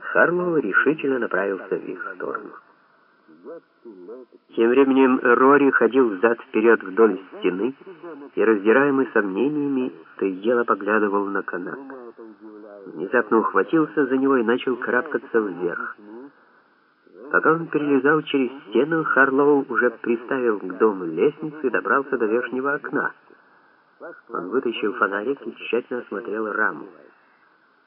Харлоу решительно направился в их сторону. Тем временем Рори ходил взад-вперед вдоль стены и, раздираемый сомнениями, то и дело поглядывал на канат. Внезапно ухватился за него и начал карабкаться вверх. Пока он перелезал через стену, Харлоу уже приставил к дому лестницу и добрался до верхнего окна. Он вытащил фонарик и тщательно осмотрел раму.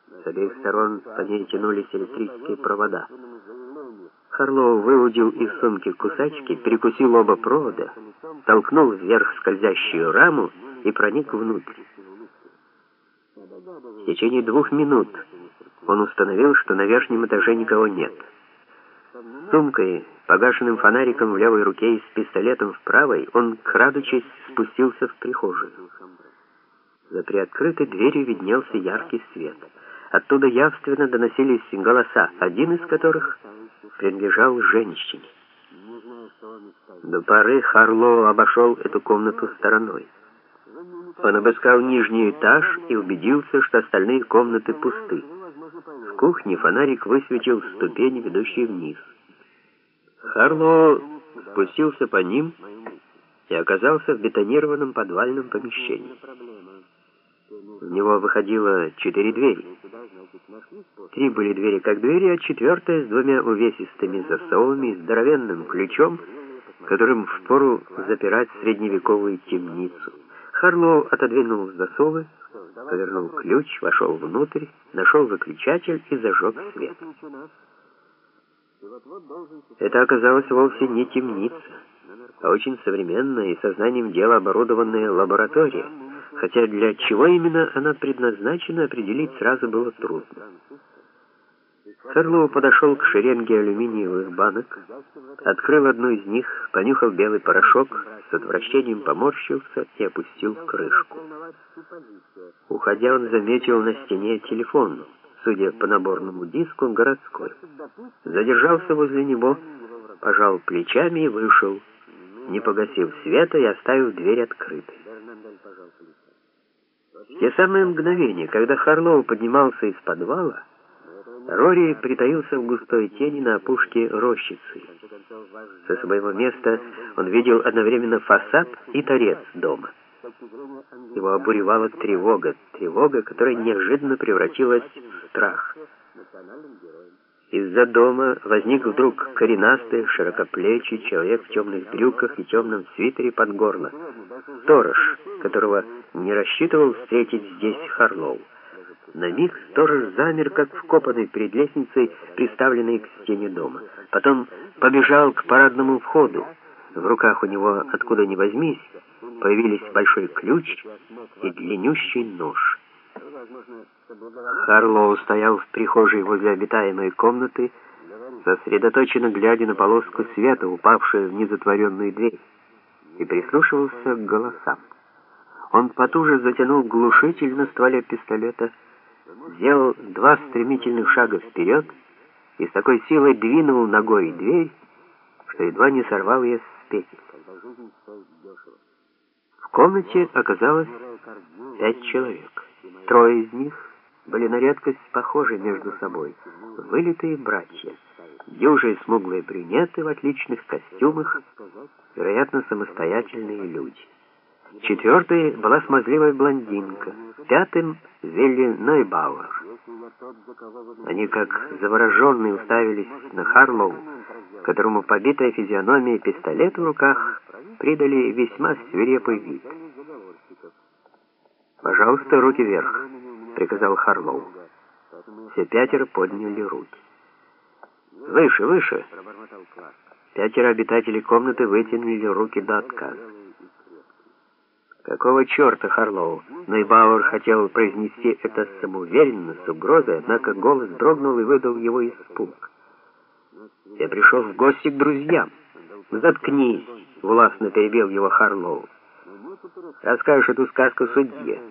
С обеих сторон по ней тянулись электрические провода. Харлоу выудил из сумки кусачки, перекусил оба провода, толкнул вверх скользящую раму и проник внутрь. В течение двух минут он установил, что на верхнем этаже никого нет. Сумкой, погашенным фонариком в левой руке и с пистолетом в правой, он, крадучись, спустился в прихожую. За приоткрытой дверью виднелся яркий свет. Оттуда явственно доносились голоса, один из которых принадлежал женщине. До поры Харлоу обошел эту комнату стороной. Он обыскал нижний этаж и убедился, что остальные комнаты пусты. В кухне фонарик высветил ступени, ведущие вниз. Харлоу спустился по ним и оказался в бетонированном подвальном помещении. В него выходило четыре двери. Три были двери как двери, а четвертая с двумя увесистыми засовами и здоровенным ключом, которым впору запирать средневековую темницу. Харлоу отодвинул засовы, повернул ключ, вошел внутрь, нашел выключатель и зажег свет. Это оказалось вовсе не темница, а очень современная и сознанием дела оборудованная лаборатория, хотя для чего именно она предназначена, определить сразу было трудно. Харлоу подошел к шеренге алюминиевых банок, открыл одну из них, понюхал белый порошок, с отвращением поморщился и опустил крышку. Уходя, он заметил на стене телефон, судя по наборному диску, городской. Задержался возле него, пожал плечами и вышел, не погасив света и оставив дверь открытой. В те самые мгновения, когда Харлоу поднимался из подвала, Рори притаился в густой тени на опушке рощицы. Со своего места он видел одновременно фасад и торец дома. Его обуревала тревога, тревога, которая неожиданно превратилась в страх. Из-за дома возник вдруг коренастый, широкоплечий человек в темных брюках и темном свитере под горло. Сторож, которого не рассчитывал встретить здесь Харлоу. На миг сторож замер, как вкопанный перед лестницей, приставленной к стене дома. Потом побежал к парадному входу. В руках у него, откуда ни возьмись, появились большой ключ и длиннющий нож. Харлоу стоял в прихожей возле обитаемой комнаты, сосредоточенно глядя на полоску света, упавшую в незатворенную дверь, и прислушивался к голосам. Он потуже затянул глушитель на стволе пистолета, сделал два стремительных шага вперед и с такой силой двинул ногой дверь, что едва не сорвал ее с петель. В комнате оказалось пять человек. Трое из них были на редкость похожи между собой, вылитые братья, дюжие смуглые брюнеты в отличных костюмах, вероятно, самостоятельные люди. Четвертой была смазливая блондинка, пятым — Вилли Нойбауэр. Они, как завороженные, уставились на Харлоу, которому побитая физиономия и пистолет в руках придали весьма свирепый вид. «Пожалуйста, руки вверх», — приказал Харлоу. Все пятеро подняли руки. «Выше, выше!» Пятеро обитателей комнаты вытянули руки до отказа. Какого черта, Харлоу? Нейбауэр хотел произнести это самоуверенно, с угрозой, однако голос дрогнул и выдал его испуг. «Я пришел в гости к друзьям». «Заткнись!» — властно перебил его Харлоу. «Расскажешь эту сказку судье».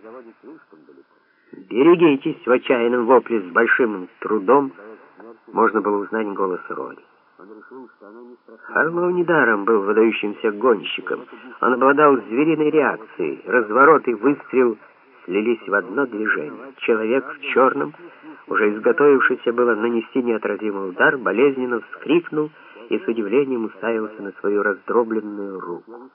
«Берегитесь!» — в отчаянном вопле с большим трудом можно было узнать голос Роли. Харлоу недаром был выдающимся гонщиком. Он обладал звериной реакцией. Разворот и выстрел слились в одно движение. Человек в черном уже изготовившийся было нанести неотразимый удар, болезненно вскрикнул и с удивлением уставился на свою раздробленную руку.